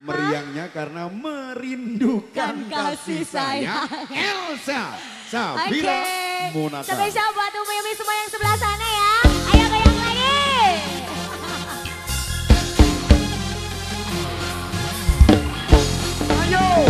Meriangnya karena merindukan Kan kasih kasih sayang Elsa Sabira Oke. Monata. Spesial buat umi-umi semua yang sebelah sana ya. Ayo goyang lagi. Ayo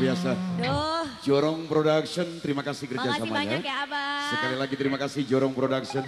biasa. Duh, Jorong Production, terima kasih makasih kerjasamanya. banyak ya abang. Sekali lagi terima kasih Jorong Production.